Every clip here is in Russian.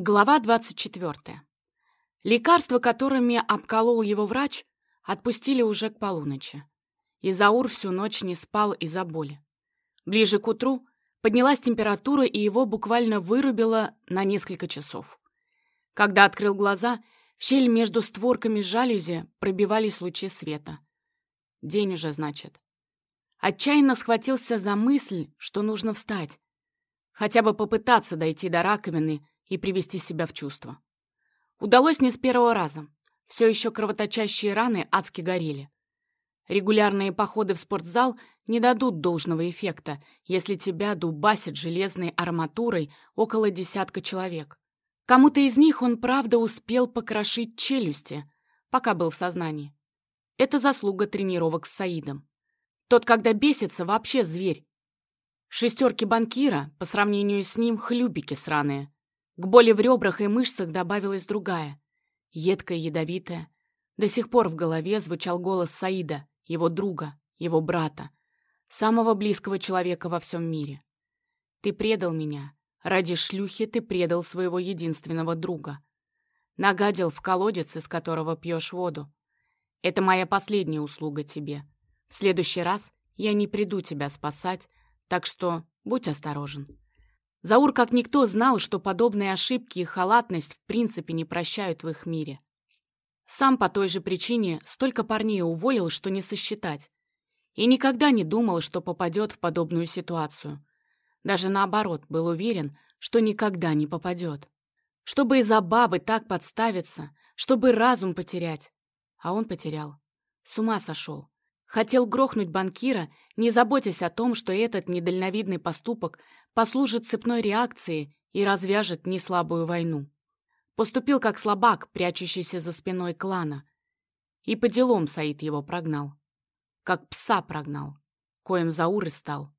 Глава 24. Лекарства, которыми обколол его врач, отпустили уже к полуночи. Изаур всю ночь не спал из-за боли. Ближе к утру поднялась температура, и его буквально вырубило на несколько часов. Когда открыл глаза, в щель между створками жалюзи пробивались лучи света. День уже, значит. Отчаянно схватился за мысль, что нужно встать. Хотя бы попытаться дойти до раковины и привести себя в чувство. Удалось не с первого раза. Все еще кровоточащие раны адски горели. Регулярные походы в спортзал не дадут должного эффекта, если тебя дубасит железной арматурой около десятка человек. Кому-то из них он, правда, успел покрошить челюсти, пока был в сознании. Это заслуга тренировок с Саидом. Тот, когда бесится, вообще зверь. Шестерки банкира, по сравнению с ним, хлюпики сраные. К боли в ребрах и мышцах добавилась другая, едкая, ядовитая. До сих пор в голове звучал голос Саида, его друга, его брата, самого близкого человека во всем мире. «Ты предал меня. Ради шлюхи ты предал своего единственного друга. Нагадил в колодец, из которого пьешь воду. Это моя последняя услуга тебе. В следующий раз я не приду тебя спасать, так что будь осторожен». Заур как никто знал, что подобные ошибки и халатность в принципе не прощают в их мире. Сам по той же причине столько парней уволил, что не сосчитать. И никогда не думал, что попадет в подобную ситуацию. Даже наоборот, был уверен, что никогда не попадет. Чтобы из-за бабы так подставиться, чтобы разум потерять. А он потерял. С ума сошел. Хотел грохнуть банкира, не заботясь о том, что этот недальновидный поступок послужит цепной реакцией и развяжет неслабую войну. Поступил как слабак, прячущийся за спиной клана. И по делам Саид его прогнал. Как пса прогнал, коим Заур и стал.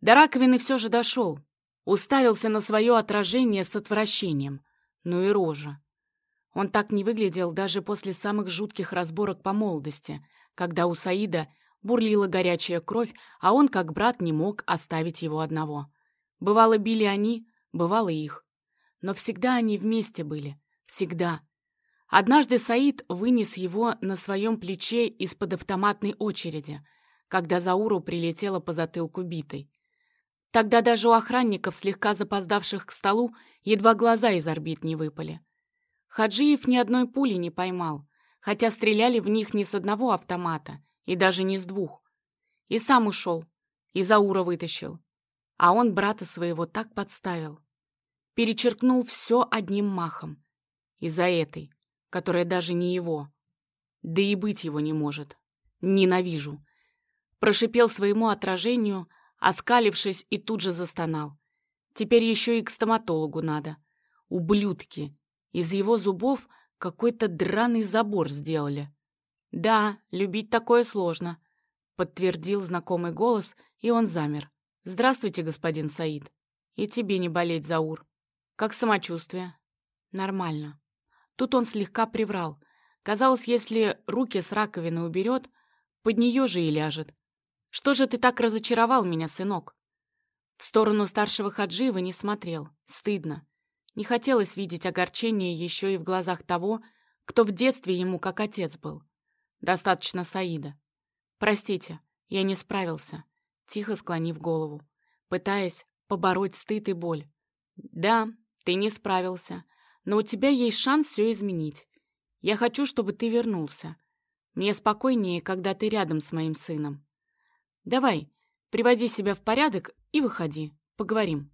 До раковины все же дошел. Уставился на свое отражение с отвращением. Ну и рожа. Он так не выглядел даже после самых жутких разборок по молодости, когда у Саида бурлила горячая кровь, а он, как брат, не мог оставить его одного. Бывало, били они, бывало их. Но всегда они вместе были. Всегда. Однажды Саид вынес его на своем плече из-под автоматной очереди, когда Зауру прилетела по затылку битой. Тогда даже у охранников, слегка запоздавших к столу, едва глаза из орбит не выпали. Хаджиев ни одной пули не поймал, хотя стреляли в них не с одного автомата и даже не с двух. И сам ушел, и Заура вытащил. А он брата своего так подставил. Перечеркнул все одним махом. Из-за этой, которая даже не его. Да и быть его не может. Ненавижу. Прошипел своему отражению, оскалившись, и тут же застонал. Теперь еще и к стоматологу надо. Ублюдки. Из его зубов какой-то драный забор сделали. Да, любить такое сложно, подтвердил знакомый голос, и он замер. «Здравствуйте, господин Саид. И тебе не болеть, Заур. Как самочувствие?» «Нормально». Тут он слегка приврал. Казалось, если руки с раковины уберет, под нее же и ляжет. «Что же ты так разочаровал меня, сынок?» В сторону старшего Хаджиева не смотрел. Стыдно. Не хотелось видеть огорчение еще и в глазах того, кто в детстве ему как отец был. Достаточно Саида. «Простите, я не справился тихо склонив голову, пытаясь побороть стыд и боль. «Да, ты не справился, но у тебя есть шанс все изменить. Я хочу, чтобы ты вернулся. Мне спокойнее, когда ты рядом с моим сыном. Давай, приводи себя в порядок и выходи, поговорим».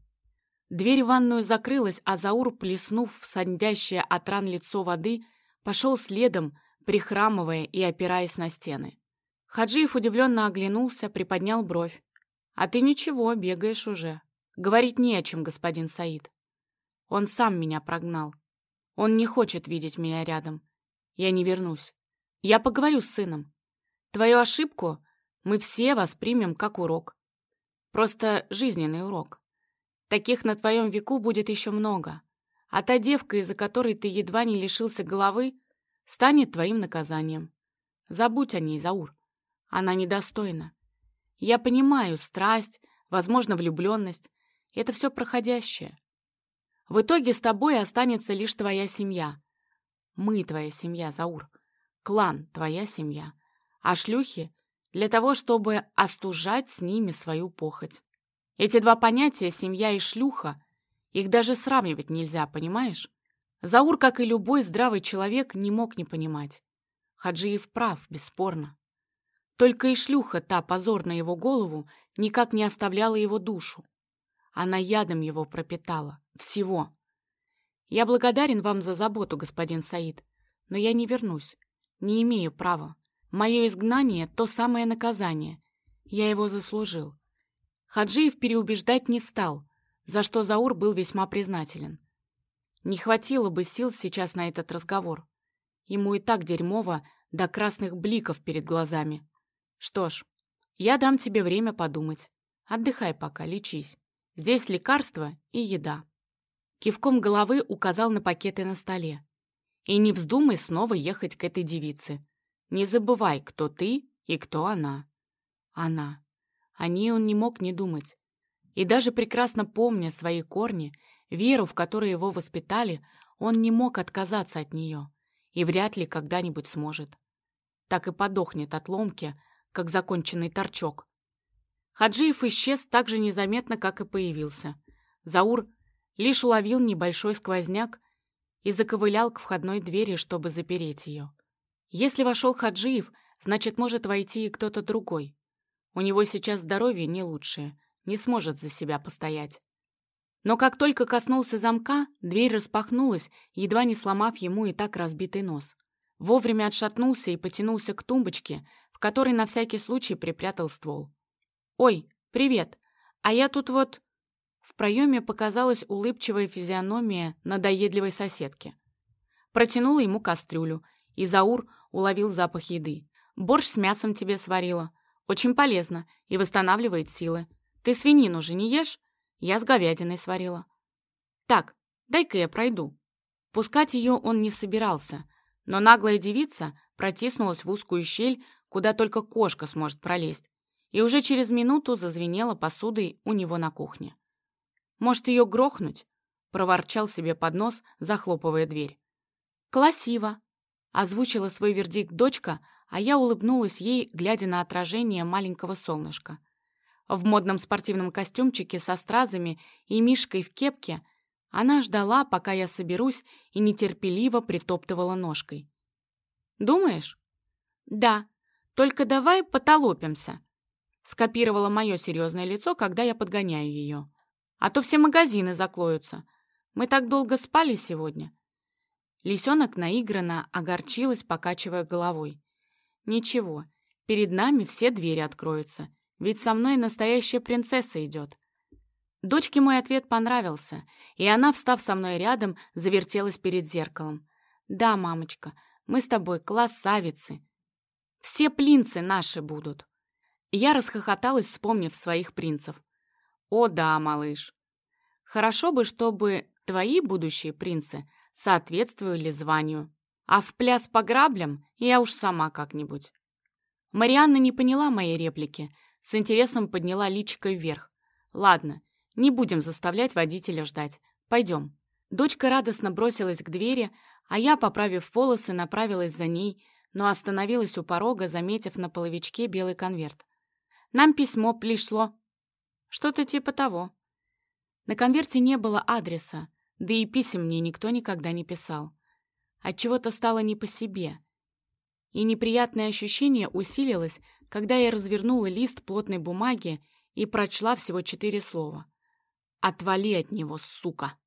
Дверь в ванную закрылась, а Заур, плеснув в сандящее от ран лицо воды, пошел следом, прихрамывая и опираясь на стены. Хаджиев удивленно оглянулся, приподнял бровь. «А ты ничего, бегаешь уже. Говорить не о чем, господин Саид. Он сам меня прогнал. Он не хочет видеть меня рядом. Я не вернусь. Я поговорю с сыном. Твою ошибку мы все воспримем как урок. Просто жизненный урок. Таких на твоем веку будет еще много. А та девка, из-за которой ты едва не лишился головы, станет твоим наказанием. Забудь о ней, Заур. Она недостойна. Я понимаю страсть, возможно, влюбленность. Это все проходящее. В итоге с тобой останется лишь твоя семья. Мы твоя семья, Заур. Клан твоя семья. А шлюхи для того, чтобы остужать с ними свою похоть. Эти два понятия, семья и шлюха, их даже сравнивать нельзя, понимаешь? Заур, как и любой здравый человек, не мог не понимать. Хаджиев прав, бесспорно. Только и шлюха, та позор на его голову, никак не оставляла его душу. Она ядом его пропитала. Всего. Я благодарен вам за заботу, господин Саид, но я не вернусь. Не имею права. Мое изгнание — то самое наказание. Я его заслужил. Хаджиев переубеждать не стал, за что Заур был весьма признателен. Не хватило бы сил сейчас на этот разговор. Ему и так дерьмово до красных бликов перед глазами. Что ж, я дам тебе время подумать. Отдыхай пока, лечись. Здесь лекарства и еда. Кивком головы указал на пакеты на столе. И не вздумай снова ехать к этой девице. Не забывай, кто ты и кто она. Она. О ней он не мог не думать. И даже прекрасно помня свои корни, веру, в которой его воспитали, он не мог отказаться от нее и вряд ли когда-нибудь сможет. Так и подохнет от ломки, как законченный торчок. Хаджиев исчез так же незаметно, как и появился. Заур лишь уловил небольшой сквозняк и заковылял к входной двери, чтобы запереть ее. Если вошел Хаджиев, значит, может войти и кто-то другой. У него сейчас здоровье не лучшее, не сможет за себя постоять. Но как только коснулся замка, дверь распахнулась, едва не сломав ему и так разбитый нос. Вовремя отшатнулся и потянулся к тумбочке, в которой на всякий случай припрятал ствол. «Ой, привет! А я тут вот...» В проеме показалась улыбчивая физиономия надоедливой соседки. Протянула ему кастрюлю, и Заур уловил запах еды. «Борщ с мясом тебе сварила. Очень полезно и восстанавливает силы. Ты свинину же не ешь? Я с говядиной сварила». «Так, дай-ка я пройду». Пускать ее он не собирался, но наглая девица протиснулась в узкую щель, куда только кошка сможет пролезть, и уже через минуту зазвенела посудой у него на кухне. «Может, ее грохнуть?» — проворчал себе под нос, захлопывая дверь. «Классиво!» — озвучила свой вердикт дочка, а я улыбнулась ей, глядя на отражение маленького солнышка. В модном спортивном костюмчике со стразами и мишкой в кепке она ждала, пока я соберусь, и нетерпеливо притоптывала ножкой. «Думаешь?» «Да. Только давай потолопимся», — скопировала мое серьезное лицо, когда я подгоняю ее. «А то все магазины заклоются. Мы так долго спали сегодня». Лисенок наигранно огорчилась, покачивая головой. «Ничего, перед нами все двери откроются, ведь со мной настоящая принцесса идет». Дочке мой ответ понравился, и она, встав со мной рядом, завертелась перед зеркалом. «Да, мамочка, мы с тобой классавицы. Все принцы наши будут». Я расхохоталась, вспомнив своих принцев. «О да, малыш. Хорошо бы, чтобы твои будущие принцы соответствовали званию. А в пляс по граблям я уж сама как-нибудь». Марианна не поняла моей реплики, с интересом подняла личико вверх. «Ладно, не будем заставлять водителя ждать. Пойдем». Дочка радостно бросилась к двери, а я, поправив волосы, направилась за ней, но остановилась у порога, заметив на половичке белый конверт. «Нам письмо пришло». «Что-то типа того». На конверте не было адреса, да и писем мне никто никогда не писал. Отчего-то стало не по себе. И неприятное ощущение усилилось, когда я развернула лист плотной бумаги и прочла всего четыре слова. «Отвали от него, сука!»